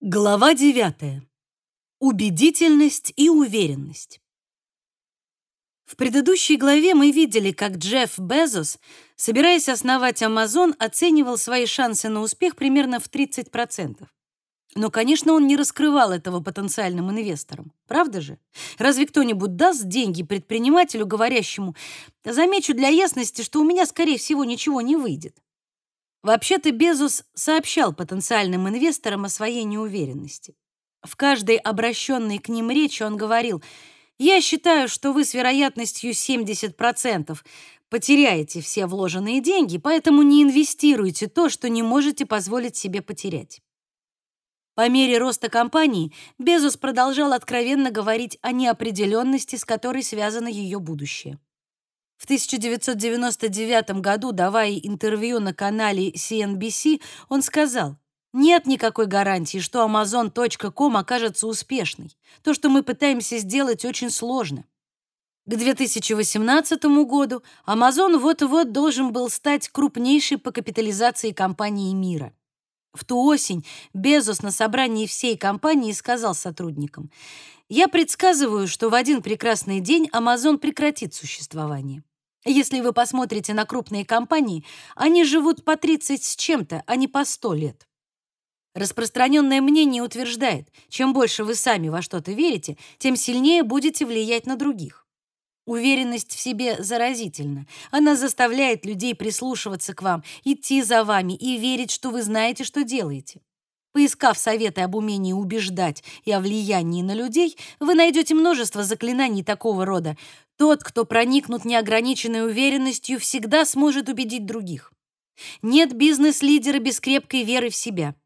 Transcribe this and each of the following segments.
Глава 9. Убедительность и уверенность. В предыдущей главе мы видели, как Джефф Безос, собираясь основать Amazon, оценивал свои шансы на успех примерно в 30%. Но, конечно, он не раскрывал этого потенциальным инвесторам. Правда же? Разве кто-нибудь даст деньги предпринимателю, говорящему: "Замечу для ясности, что у меня скорее всего ничего не выйдет"? Вообще-то Безос сообщал потенциальным инвесторам о своей неуверенности. В каждой обращенной к ним речи он говорил: "Я считаю, что вы с вероятностью 70% потеряете все вложенные деньги, поэтому не инвестируйте то, что не можете позволить себе потерять". По мере роста компании Безос продолжал откровенно говорить о неопределенности, с которой связано ее будущее. В 1999 году, давая интервью на канале CNBC, он сказал: "Нет никакой гарантии, что amazon.com окажется успешной. То, что мы пытаемся сделать, очень сложно". К 2018 году Amazon вот-вот должен был стать крупнейшей по капитализации компанией мира. В ту осень Безос на собрании всей компании сказал сотрудникам: "Я предсказываю, что в один прекрасный день Amazon прекратит существование. Если вы посмотрите на крупные компании, они живут по 30 с чем-то, а не по 100 лет. Распространенное мнение утверждает, чем больше вы сами во что-то верите, тем сильнее будете влиять на других. Уверенность в себе заразительна. Она заставляет людей прислушиваться к вам, идти за вами и верить, что вы знаете, что делаете. Поискав советы об умении убеждать и о влиянии на людей, вы найдете множество заклинаний такого рода. Тот, кто проникнут неограниченной уверенностью, всегда сможет убедить других. Нет бизнес-лидера без крепкой веры в себя.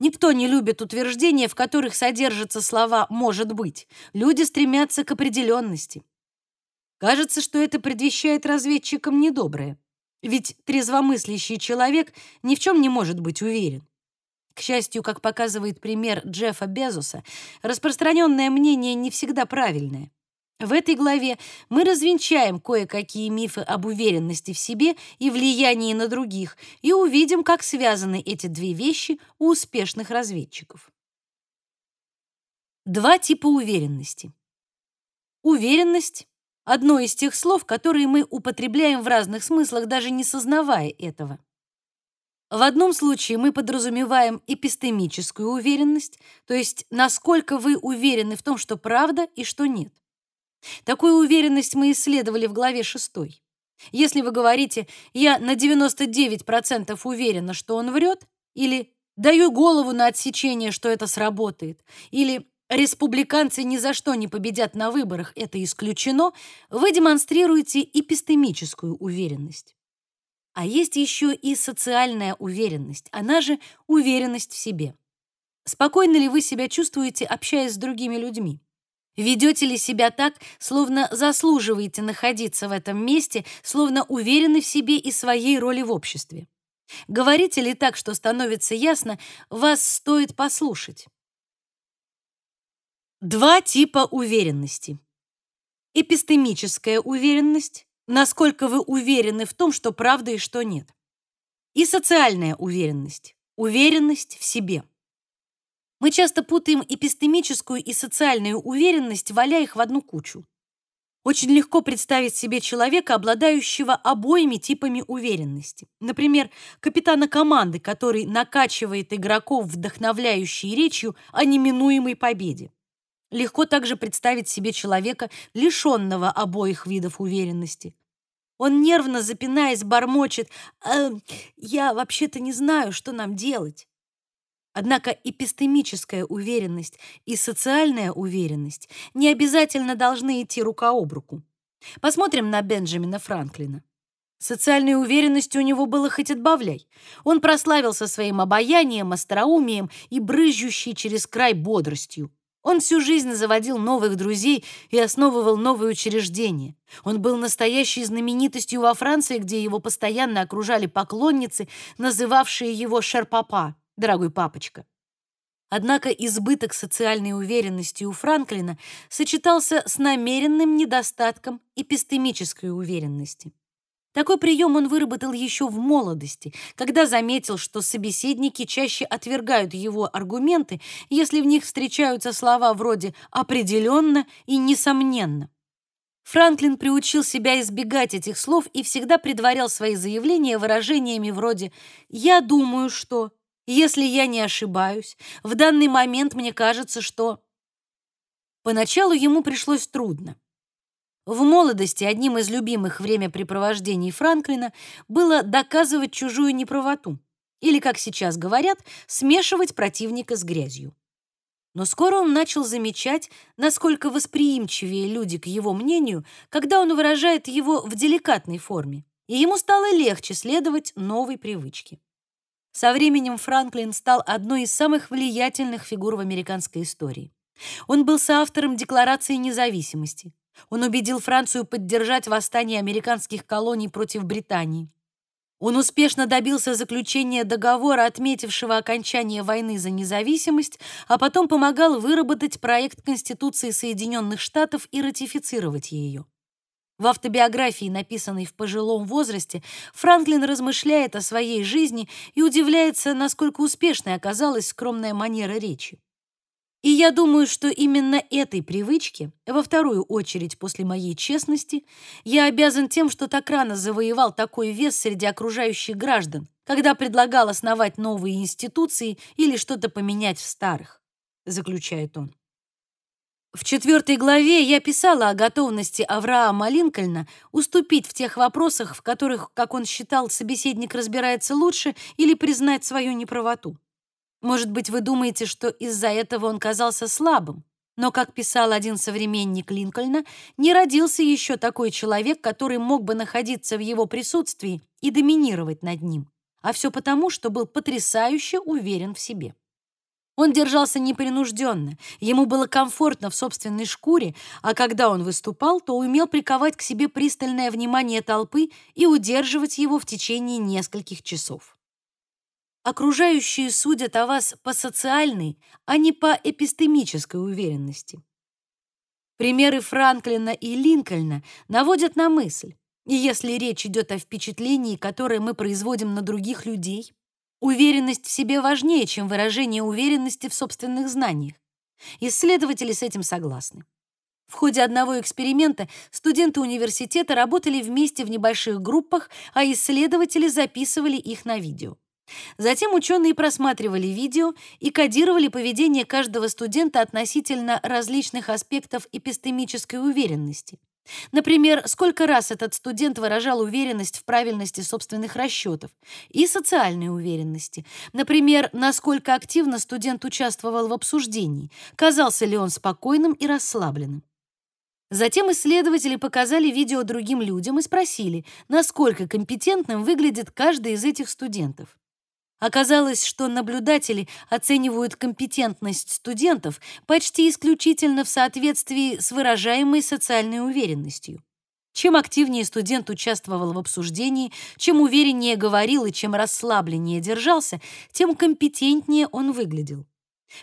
Никто не любит утверждения, в которых содержатся слова «может быть». Люди стремятся к определенности. Кажется, что это предвещает разведчикам недоброе. Ведь трезвомыслящий человек ни в чем не может быть уверен. К счастью, как показывает пример Джеффа Безоса, распространенное мнение не всегда правильное. В этой главе мы развенчаем кое-какие мифы об уверенности в себе и влиянии на других и увидим, как связаны эти две вещи у успешных разведчиков. Два типа уверенности. Уверенность — одно из тех слов, которые мы употребляем в разных смыслах, даже не сознавая этого. В одном случае мы подразумеваем эпистемическую уверенность, то есть насколько вы уверены в том, что правда и что нет. Такую уверенность мы исследовали в главе 6. Если вы говорите «я на 99% уверена, что он врет», или «даю голову на отсечение, что это сработает», или «республиканцы ни за что не победят на выборах, это исключено», вы демонстрируете эпистемическую уверенность. А есть еще и социальная уверенность, она же уверенность в себе. Спокойно ли вы себя чувствуете, общаясь с другими людьми? Ведете ли себя так, словно заслуживаете находиться в этом месте, словно уверены в себе и своей роли в обществе? Говорите ли так, что становится ясно, вас стоит послушать? Два типа уверенности. Эпистемическая уверенность насколько вы уверены в том, что правда и что нет. И социальная уверенность, уверенность в себе. Мы часто путаем эпистемическую и социальную уверенность, валяя их в одну кучу. Очень легко представить себе человека, обладающего обоими типами уверенности. Например, капитана команды, который накачивает игроков вдохновляющей речью о неминуемой победе. Легко также представить себе человека, лишенного обоих видов уверенности. Он нервно запинаясь бормочет: э, "Я вообще-то не знаю, что нам делать". Однако эпистемическая уверенность и социальная уверенность не обязательно должны идти рука об руку. Посмотрим на Бенджамина Франклина. Социальной уверенности у него было хоть отбавляй. Он прославился своим обаянием, остроумием и брызжущей через край бодростью. Он всю жизнь заводил новых друзей и основывал новые учреждения. Он был настоящей знаменитостью во Франции, где его постоянно окружали поклонницы, называвшие его «шерпапа», дорогой папочка. Однако избыток социальной уверенности у Франклина сочетался с намеренным недостатком эпистемической уверенности. Такой прием он выработал еще в молодости, когда заметил, что собеседники чаще отвергают его аргументы, если в них встречаются слова вроде «определенно» и «несомненно». Франклин приучил себя избегать этих слов и всегда предварял свои заявления выражениями вроде «я думаю, что», «если я не ошибаюсь», «в данный момент мне кажется, что…» Поначалу ему пришлось трудно. В молодости одним из любимых времяпрепровождений Франклина было доказывать чужую неправоту, или, как сейчас говорят, смешивать противника с грязью. Но скоро он начал замечать, насколько восприимчивее люди к его мнению, когда он выражает его в деликатной форме, и ему стало легче следовать новой привычке. Со временем Франклин стал одной из самых влиятельных фигур в американской истории. Он был соавтором Декларации независимости. Он убедил Францию поддержать восстание американских колоний против Британии. Он успешно добился заключения договора, отметившего окончание войны за независимость, а потом помогал выработать проект Конституции Соединенных Штатов и ратифицировать ее. В автобиографии, написанной в пожилом возрасте, Франклин размышляет о своей жизни и удивляется, насколько успешной оказалась скромная манера речи. И я думаю, что именно этой привычке, во вторую очередь после моей честности, я обязан тем, что так рано завоевал такой вес среди окружающих граждан, когда предлагал основать новые институции или что-то поменять в старых, заключает он. В четвертой главе я писала о готовности Авраама Линкольна уступить в тех вопросах, в которых, как он считал, собеседник разбирается лучше, или признать свою неправоту. Может быть, вы думаете, что из-за этого он казался слабым, но, как писал один современник Линкольна, не родился еще такой человек, который мог бы находиться в его присутствии и доминировать над ним. А все потому, что был потрясающе уверен в себе. Он держался непринужденно, ему было комфортно в собственной шкуре, а когда он выступал, то умел приковать к себе пристальное внимание толпы и удерживать его в течение нескольких часов. Окружающие судят о вас по социальной, а не по эпистемической уверенности. Примеры Франклина и Линкольна наводят на мысль, и если речь идет о впечатлении, которое мы производим на других людей, уверенность в себе важнее, чем выражение уверенности в собственных знаниях. Исследователи с этим согласны. В ходе одного эксперимента студенты университета работали вместе в небольших группах, а исследователи записывали их на видео. Затем ученые просматривали видео и кодировали поведение каждого студента относительно различных аспектов эпистемической уверенности. Например, сколько раз этот студент выражал уверенность в правильности собственных расчетов и социальной уверенности. Например, насколько активно студент участвовал в обсуждении, казался ли он спокойным и расслабленным. Затем исследователи показали видео другим людям и спросили, насколько компетентным выглядит каждый из этих студентов. Оказалось, что наблюдатели оценивают компетентность студентов почти исключительно в соответствии с выражаемой социальной уверенностью. Чем активнее студент участвовал в обсуждении, чем увереннее говорил и чем расслабленнее держался, тем компетентнее он выглядел.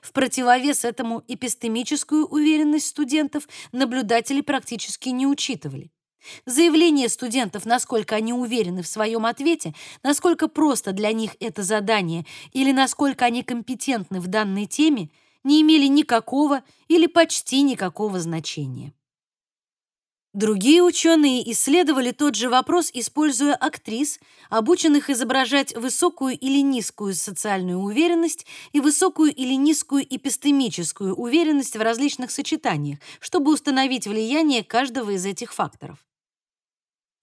В противовес этому эпистемическую уверенность студентов наблюдатели практически не учитывали. Заявление студентов, насколько они уверены в своем ответе, насколько просто для них это задание или насколько они компетентны в данной теме, не имели никакого или почти никакого значения. Другие ученые исследовали тот же вопрос, используя актрис, обученных изображать высокую или низкую социальную уверенность и высокую или низкую эпистемическую уверенность в различных сочетаниях, чтобы установить влияние каждого из этих факторов.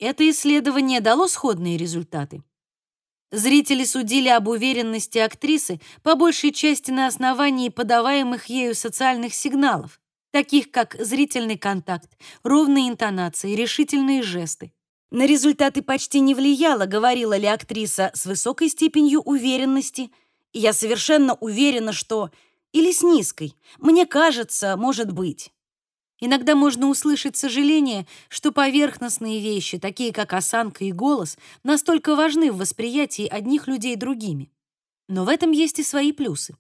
Это исследование дало сходные результаты. Зрители судили об уверенности актрисы по большей части на основании подаваемых ею социальных сигналов, таких как зрительный контакт, ровные интонации, решительные жесты. На результаты почти не влияло, говорила ли актриса с высокой степенью уверенности, я совершенно уверена, что... Или с низкой. Мне кажется, может быть. Иногда можно услышать сожаление, что поверхностные вещи, такие как осанка и голос, настолько важны в восприятии одних людей другими. Но в этом есть и свои плюсы.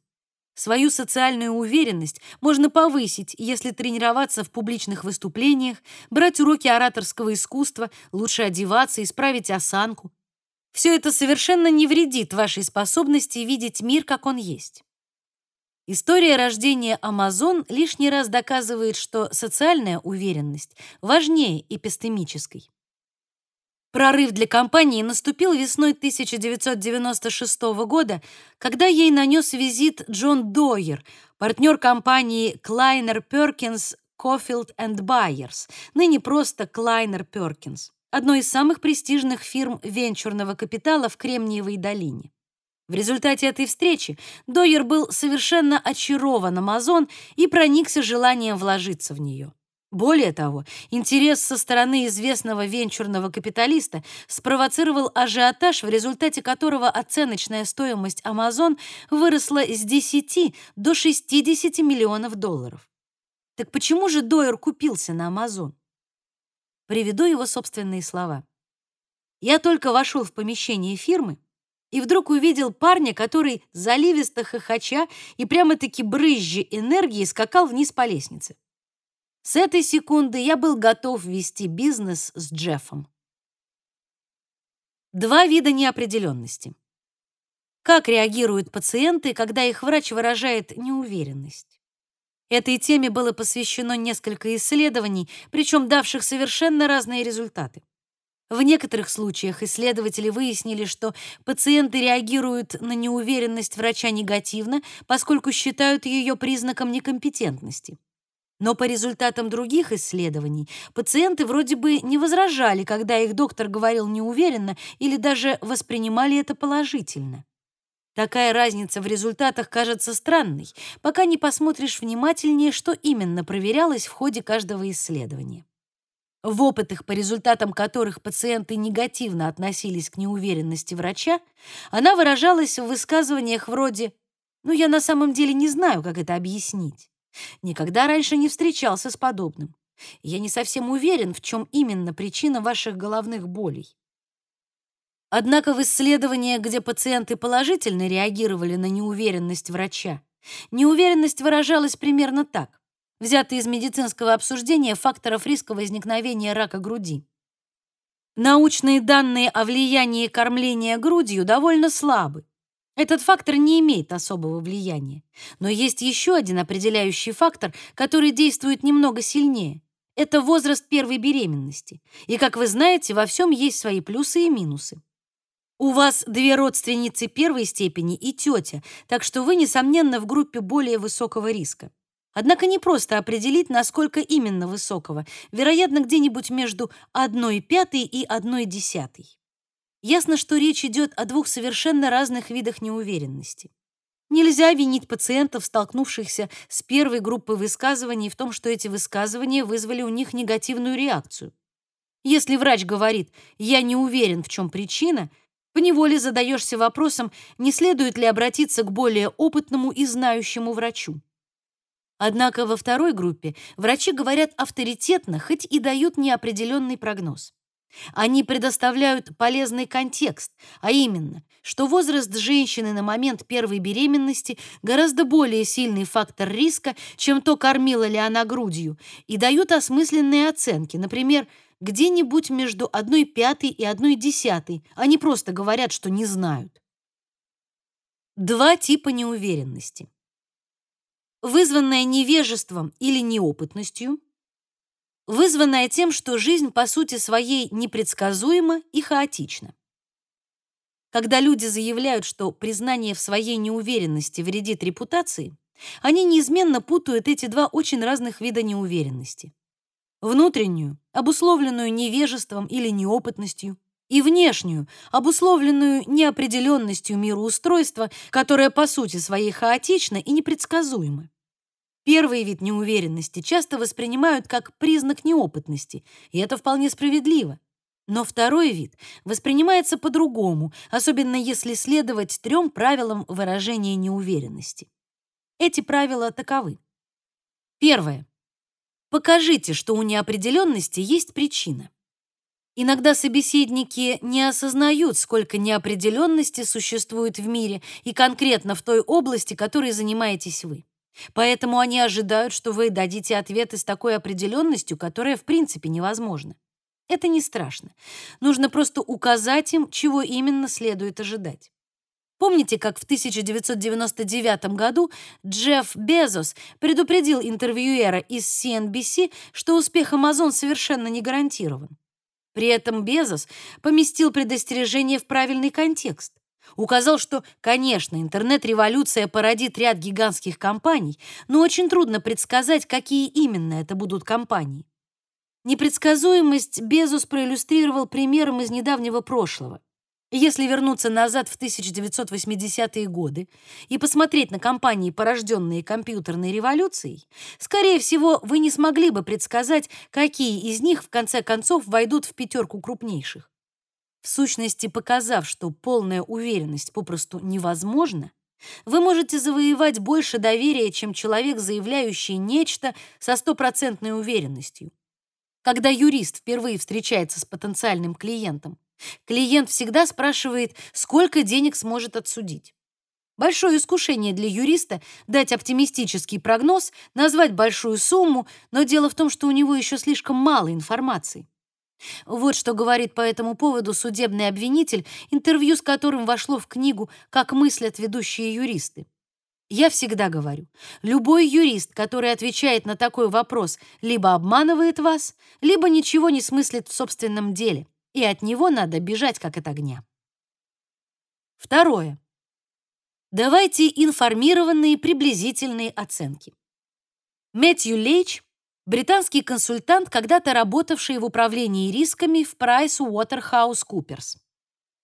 Свою социальную уверенность можно повысить, если тренироваться в публичных выступлениях, брать уроки ораторского искусства, лучше одеваться, исправить осанку. Все это совершенно не вредит вашей способности видеть мир, как он есть. История рождения Amazon лишний раз доказывает, что социальная уверенность важнее эпистемической. Прорыв для компании наступил весной 1996 года, когда ей нанес визит Джон Дойер, партнер компании Kleiner Perkins Cofield and Byers, ныне просто Kleiner Perkins, одной из самых престижных фирм венчурного капитала в Кремниевой долине. В результате этой встречи Дойер был совершенно очарован Amazon и проникся желанием вложиться в нее. Более того, интерес со стороны известного венчурного капиталиста спровоцировал ажиотаж, в результате которого оценочная стоимость Amazon выросла с 10 до 60 миллионов долларов. Так почему же Дойер купился на Amazon? Приведу его собственные слова. Я только вошел в помещение фирмы и вдруг увидел парня, который заливисто хохоча и прямо-таки брызжи энергии скакал вниз по лестнице. С этой секунды я был готов вести бизнес с Джеффом. Два вида неопределенности. Как реагируют пациенты, когда их врач выражает неуверенность? Этой теме было посвящено несколько исследований, причем давших совершенно разные результаты. В некоторых случаях исследователи выяснили, что пациенты реагируют на неуверенность врача негативно, поскольку считают ее признаком некомпетентности. Но по результатам других исследований пациенты вроде бы не возражали, когда их доктор говорил неуверенно или даже воспринимали это положительно. Такая разница в результатах кажется странной, пока не посмотришь внимательнее, что именно проверялось в ходе каждого исследования. В опытах, по результатам которых пациенты негативно относились к неуверенности врача, она выражалась в высказываниях вроде «ну я на самом деле не знаю, как это объяснить». Никогда раньше не встречался с подобным. Я не совсем уверен, в чем именно причина ваших головных болей. Однако в исследованиях, где пациенты положительно реагировали на неуверенность врача, неуверенность выражалась примерно так. Взятый из медицинского обсуждения факторов риска возникновения рака груди. Научные данные о влиянии кормления грудью довольно слабы. Этот фактор не имеет особого влияния. Но есть еще один определяющий фактор, который действует немного сильнее. Это возраст первой беременности. И, как вы знаете, во всем есть свои плюсы и минусы. У вас две родственницы первой степени и тетя, так что вы, несомненно, в группе более высокого риска. Однако не просто определить, насколько именно высокого, вероятно, где-нибудь между 1 пятой и 1 десятой. Ясно, что речь идет о двух совершенно разных видах неуверенности. Нельзя винить пациентов, столкнувшихся с первой группой высказываний, в том, что эти высказывания вызвали у них негативную реакцию. Если врач говорит «я не уверен, в чем причина», поневоле задаешься вопросом, не следует ли обратиться к более опытному и знающему врачу. Однако во второй группе врачи говорят авторитетно, хоть и дают неопределенный прогноз. Они предоставляют полезный контекст, а именно, что возраст женщины на момент первой беременности гораздо более сильный фактор риска, чем то, кормила ли она грудью, и дают осмысленные оценки, например, где-нибудь между 1 пятой и 1 десятой, они просто говорят, что не знают. Два типа неуверенности. Вызванная невежеством или неопытностью – вызванная тем, что жизнь по сути своей непредсказуема и хаотична. Когда люди заявляют, что признание в своей неуверенности вредит репутации, они неизменно путают эти два очень разных вида неуверенности. Внутреннюю, обусловленную невежеством или неопытностью, и внешнюю, обусловленную неопределенностью мироустройства, которая по сути своей хаотична и непредсказуема. Первый вид неуверенности часто воспринимают как признак неопытности, и это вполне справедливо. Но второй вид воспринимается по-другому, особенно если следовать трем правилам выражения неуверенности. Эти правила таковы. Первое. Покажите, что у неопределенности есть причина. Иногда собеседники не осознают, сколько неопределенности существует в мире и конкретно в той области, которой занимаетесь вы. Поэтому они ожидают, что вы дадите ответы с такой определенностью, которая в принципе невозможна. Это не страшно. Нужно просто указать им, чего именно следует ожидать. Помните, как в 1999 году Джефф Безос предупредил интервьюера из CNBC, что успех Amazon совершенно не гарантирован? При этом Безос поместил предостережение в правильный контекст. Указал, что, конечно, интернет-революция породит ряд гигантских компаний, но очень трудно предсказать, какие именно это будут компании. Непредсказуемость Безос проиллюстрировал примером из недавнего прошлого. Если вернуться назад в 1980-е годы и посмотреть на компании, порожденные компьютерной революцией, скорее всего, вы не смогли бы предсказать, какие из них в конце концов войдут в пятерку крупнейших. В сущности, показав, что полная уверенность попросту невозможна, вы можете завоевать больше доверия, чем человек, заявляющий нечто со стопроцентной уверенностью. Когда юрист впервые встречается с потенциальным клиентом, Клиент всегда спрашивает, сколько денег сможет отсудить. Большое искушение для юриста дать оптимистический прогноз, назвать большую сумму, но дело в том, что у него еще слишком мало информации. Вот что говорит по этому поводу судебный обвинитель, интервью с которым вошло в книгу «Как мыслят ведущие юристы». Я всегда говорю, любой юрист, который отвечает на такой вопрос, либо обманывает вас, либо ничего не смыслит в собственном деле и от него надо бежать как от огня. Второе. Давайте информированные приблизительные оценки. Мэтью Лейч, британский консультант, когда-то работавший в управлении рисками в PricewaterhouseCoopers.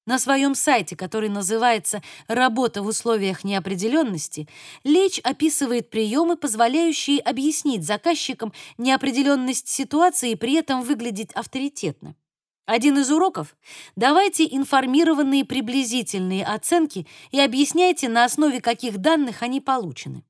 На своем сайте, который называется «Работа в условиях неопределенности», Лейч описывает приемы, позволяющие объяснить заказчикам неопределенность ситуации и при этом выглядеть авторитетно. Один из уроков — давайте информированные приблизительные оценки и объясняйте, на основе каких данных они получены.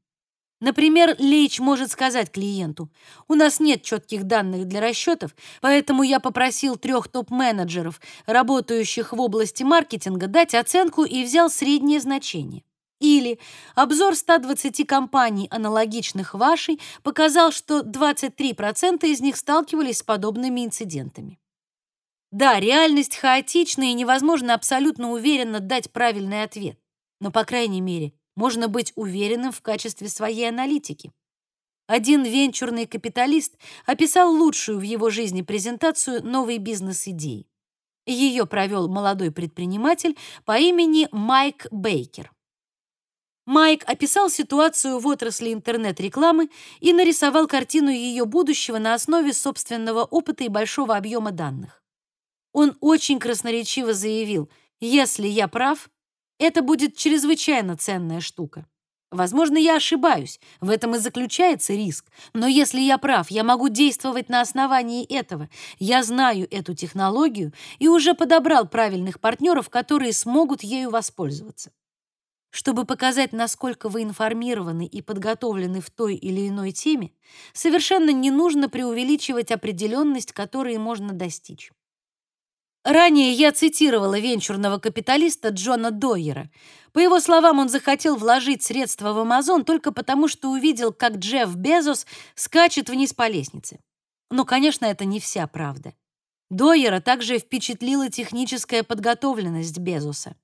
Например, Лейч может сказать клиенту, «У нас нет четких данных для расчетов, поэтому я попросил трех топ-менеджеров, работающих в области маркетинга, дать оценку и взял среднее значение». Или обзор 120 компаний, аналогичных вашей, показал, что 23% из них сталкивались с подобными инцидентами. Да, реальность хаотична и невозможно абсолютно уверенно дать правильный ответ. Но, по крайней мере, можно быть уверенным в качестве своей аналитики. Один венчурный капиталист описал лучшую в его жизни презентацию новой бизнес-идеи. Ее провел молодой предприниматель по имени Майк Бейкер. Майк описал ситуацию в отрасли интернет-рекламы и нарисовал картину ее будущего на основе собственного опыта и большого объема данных. Он очень красноречиво заявил, если я прав, это будет чрезвычайно ценная штука. Возможно, я ошибаюсь, в этом и заключается риск. Но если я прав, я могу действовать на основании этого. Я знаю эту технологию и уже подобрал правильных партнеров, которые смогут ею воспользоваться. Чтобы показать, насколько вы информированы и подготовлены в той или иной теме, совершенно не нужно преувеличивать определенность, которой можно достичь. Ранее я цитировала венчурного капиталиста Джона Дойера. По его словам, он захотел вложить средства в Amazon только потому, что увидел, как Джефф Безос скачет вниз по лестнице. Но, конечно, это не вся правда. Дойера также впечатлила техническая подготовленность Безоса.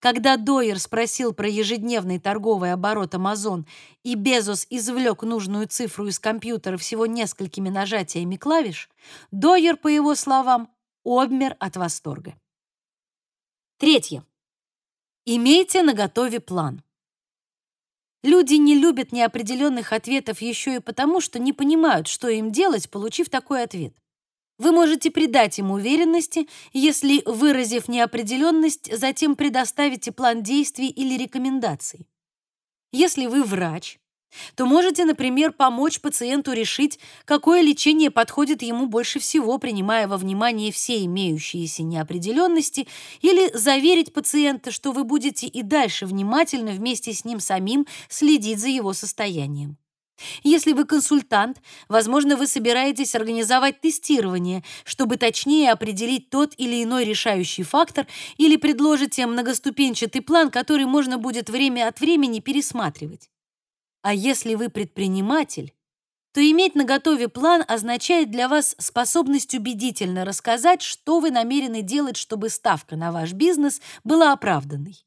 Когда Дойер спросил про ежедневный торговый оборот Amazon, и Безос извлек нужную цифру из компьютера всего несколькими нажатиями клавиш, Дойер, по его словам, обмер от восторга. Третье. Имейте наготове план. Люди не любят неопределенных ответов еще и потому, что не понимают, что им делать, получив такой ответ. Вы можете придать им уверенности, если, выразив неопределенность, затем предоставите план действий или рекомендаций. Если вы врач, то можете, например, помочь пациенту решить, какое лечение подходит ему больше всего, принимая во внимание все имеющиеся неопределенности, или заверить пациента, что вы будете и дальше внимательно вместе с ним самим следить за его состоянием. Если вы консультант, возможно, вы собираетесь организовать тестирование, чтобы точнее определить тот или иной решающий фактор или предложите многоступенчатый план, который можно будет время от времени пересматривать. А если вы предприниматель, то иметь наготове план означает для вас способность убедительно рассказать, что вы намерены делать, чтобы ставка на ваш бизнес была оправданной.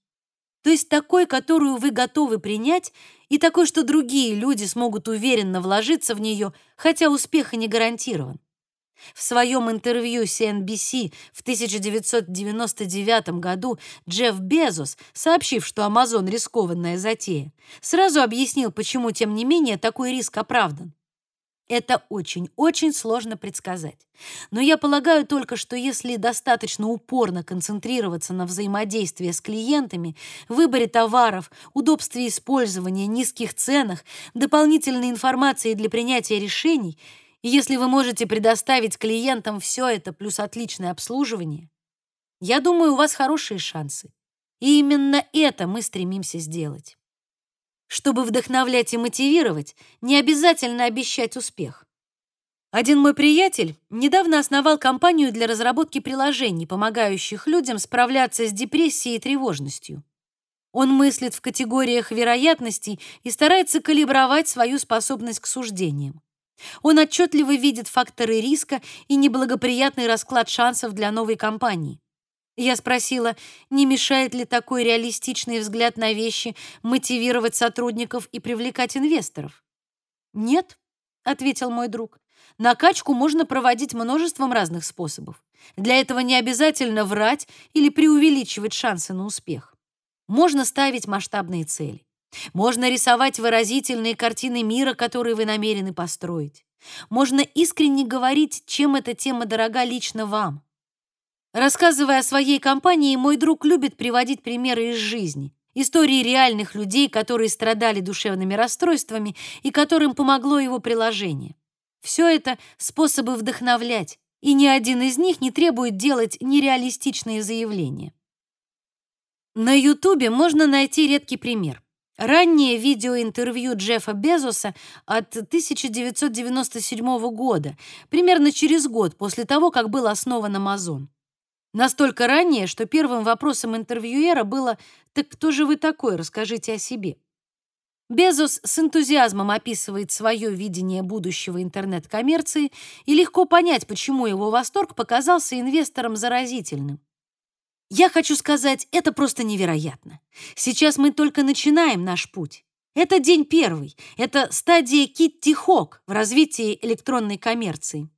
То есть такой, которую вы готовы принять, и такой, что другие люди смогут уверенно вложиться в нее, хотя успех и не гарантирован. В своем интервью CNBC в 1999 году Джефф Безос, сообщив, что Amazon рискованная затея, сразу объяснил, почему, тем не менее, такой риск оправдан. Это очень-очень сложно предсказать. Но я полагаю только, что если достаточно упорно концентрироваться на взаимодействии с клиентами, выборе товаров, удобстве использования, низких ценах, дополнительной информации для принятия решений, если вы можете предоставить клиентам все это плюс отличное обслуживание, я думаю, у вас хорошие шансы. И именно это мы стремимся сделать. Чтобы вдохновлять и мотивировать, не обязательно обещать успех. Один мой приятель недавно основал компанию для разработки приложений, помогающих людям справляться с депрессией и тревожностью. Он мыслит в категориях вероятностей и старается калибровать свою способность к суждениям. Он отчетливо видит факторы риска и неблагоприятный расклад шансов для новой компании. Я спросила, не мешает ли такой реалистичный взгляд на вещи мотивировать сотрудников и привлекать инвесторов. «Нет», — ответил мой друг, — «накачку можно проводить множеством разных способов. Для этого не обязательно врать или преувеличивать шансы на успех. Можно ставить масштабные цели. Можно рисовать выразительные картины мира, которые вы намерены построить. Можно искренне говорить, чем эта тема дорога лично вам. Рассказывая о своей компании, мой друг любит приводить примеры из жизни, истории реальных людей, которые страдали душевными расстройствами и которым помогло его приложение. Все это способы вдохновлять, и ни один из них не требует делать нереалистичные заявления. На Ютубе можно найти редкий пример. Раннее видеоинтервью Джеффа Безоса от 1997 года, примерно через год после того, как был основан Amazon. Настолько раннее, что первым вопросом интервьюера было «Так кто же вы такой? Расскажите о себе». Безос с энтузиазмом описывает свое видение будущего интернет-коммерции, и легко понять, почему его восторг показался инвесторам заразительным. Я хочу сказать, это просто невероятно. Сейчас мы только начинаем наш путь. Это день первый, это стадия Китти Хок в развитии электронной коммерции.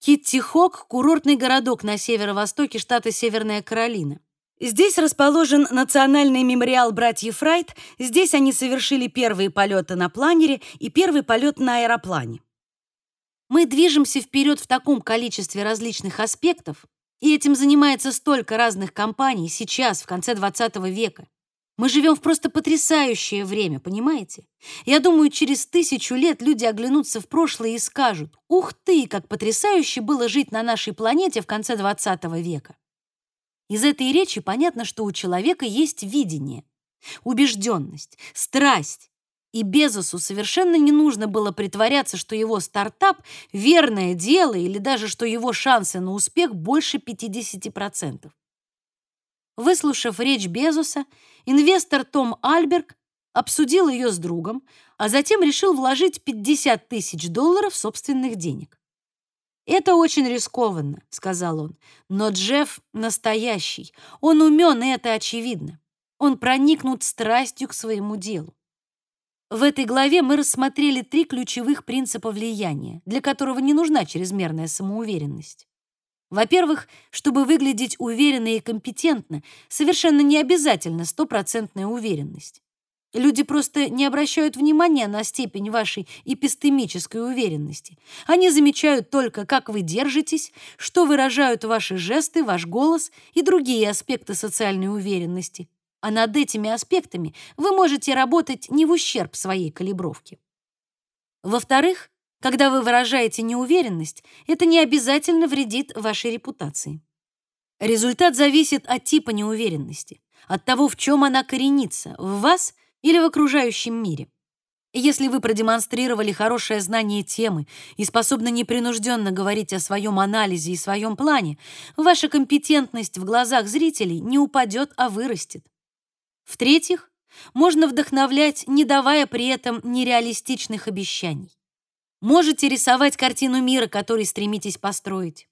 Китти-Хок — курортный городок на северо-востоке штата Северная Каролина. Здесь расположен национальный мемориал братьев Райт. Здесь они совершили первые полеты на планере и первый полет на аэроплане. Мы движемся вперед в таком количестве различных аспектов, и этим занимается столько разных компаний сейчас, в конце 20 века. Мы живем в просто потрясающее время, понимаете? Я думаю, через тысячу лет люди оглянутся в прошлое и скажут, ух ты, как потрясающе было жить на нашей планете в конце 20 века. Из этой речи понятно, что у человека есть видение, убежденность, страсть. И Безосу совершенно не нужно было притворяться, что его стартап — верное дело или даже что его шансы на успех больше 50%. Выслушав речь Безоса, инвестор Том Альберг обсудил ее с другом, а затем решил вложить 50 тысяч долларов собственных денег. «Это очень рискованно», — сказал он, «но Джефф настоящий, он умен, и это очевидно. Он проникнут страстью к своему делу. В этой главе мы рассмотрели три ключевых принципа влияния, для которого не нужна чрезмерная самоуверенность. Во-первых, чтобы выглядеть уверенно и компетентно, совершенно не обязательно стопроцентная уверенность. Люди просто не обращают внимания на степень вашей эпистемической уверенности. Они замечают только, как вы держитесь, что выражают ваши жесты, ваш голос и другие аспекты социальной уверенности. А над этими аспектами вы можете работать не в ущерб своей калибровке. Во-вторых, когда вы выражаете неуверенность, это не обязательно вредит вашей репутации. Результат зависит от типа неуверенности, от того, в чем она коренится, в вас или в окружающем мире. Если вы продемонстрировали хорошее знание темы и способны непринужденно говорить о своем анализе и своем плане, ваша компетентность в глазах зрителей не упадет, а вырастет. В-третьих, можно вдохновлять, не давая при этом нереалистичных обещаний. Можете рисовать картину мира, который стремитесь построить.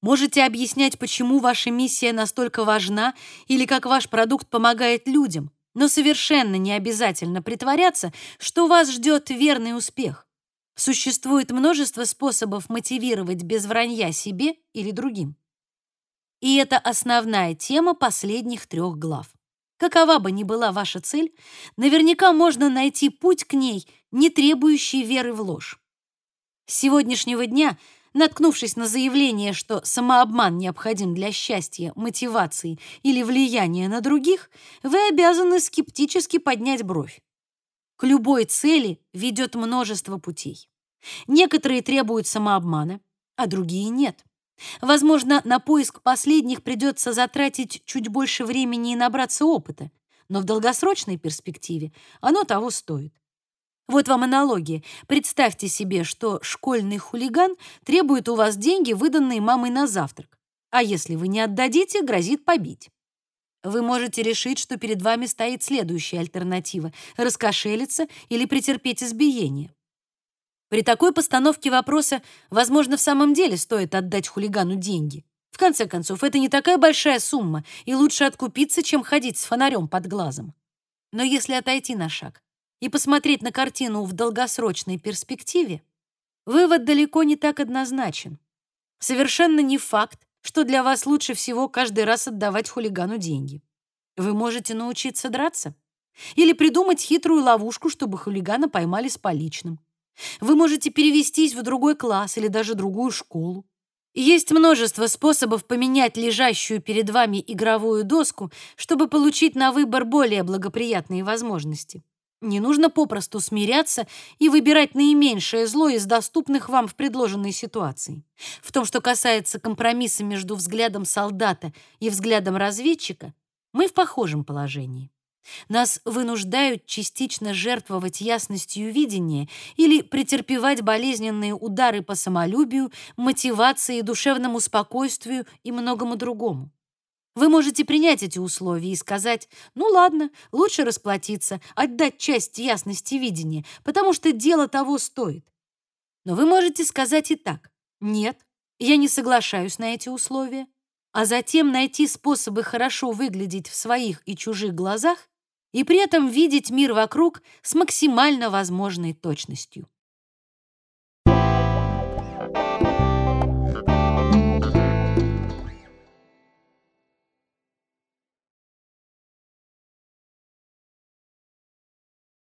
Можете объяснять, почему ваша миссия настолько важна или как ваш продукт помогает людям, но совершенно не обязательно притворяться, что вас ждет верный успех. Существует множество способов мотивировать без вранья себе или другим. И это основная тема последних трех глав. Какова бы ни была ваша цель, наверняка можно найти путь к ней, не требующий веры в ложь. С сегодняшнего дня, наткнувшись на заявление, что самообман необходим для счастья, мотивации или влияния на других, вы обязаны скептически поднять бровь. К любой цели ведет множество путей. Некоторые требуют самообмана, а другие нет. Возможно, на поиск последних придется затратить чуть больше времени и набраться опыта, но в долгосрочной перспективе оно того стоит. Вот вам аналогия. Представьте себе, что школьный хулиган требует у вас деньги, выданные мамой на завтрак, а если вы не отдадите, грозит побить. Вы можете решить, что перед вами стоит следующая альтернатива — раскошелиться или претерпеть избиение. При такой постановке вопроса, возможно, в самом деле стоит отдать хулигану деньги. В конце концов, это не такая большая сумма, и лучше откупиться, чем ходить с фонарем под глазом. Но если отойти на шаг и посмотреть на картину в долгосрочной перспективе, вывод далеко не так однозначен. Совершенно не факт, что для вас лучше всего каждый раз отдавать хулигану деньги. Вы можете научиться драться или придумать хитрую ловушку, чтобы хулигана поймали с поличным. Вы можете перевестись в другой класс или даже другую школу. Есть множество способов поменять лежащую перед вами игровую доску, чтобы получить на выбор более благоприятные возможности. Не нужно попросту смиряться и выбирать наименьшее зло из доступных вам в предложенной ситуации. В том, что касается компромисса между взглядом солдата и взглядом разведчика, мы в похожем положении. Нас вынуждают частично жертвовать ясностью видения или претерпевать болезненные удары по самолюбию, мотивации, душевному спокойствию и многому другому. Вы можете принять эти условия и сказать, ну ладно, лучше расплатиться, отдать часть ясности видения, потому что дело того стоит. Но вы можете сказать и так, нет, я не соглашаюсь на эти условия, а затем найти способы хорошо выглядеть в своих и чужих глазах и при этом видеть мир вокруг с максимально возможной точностью.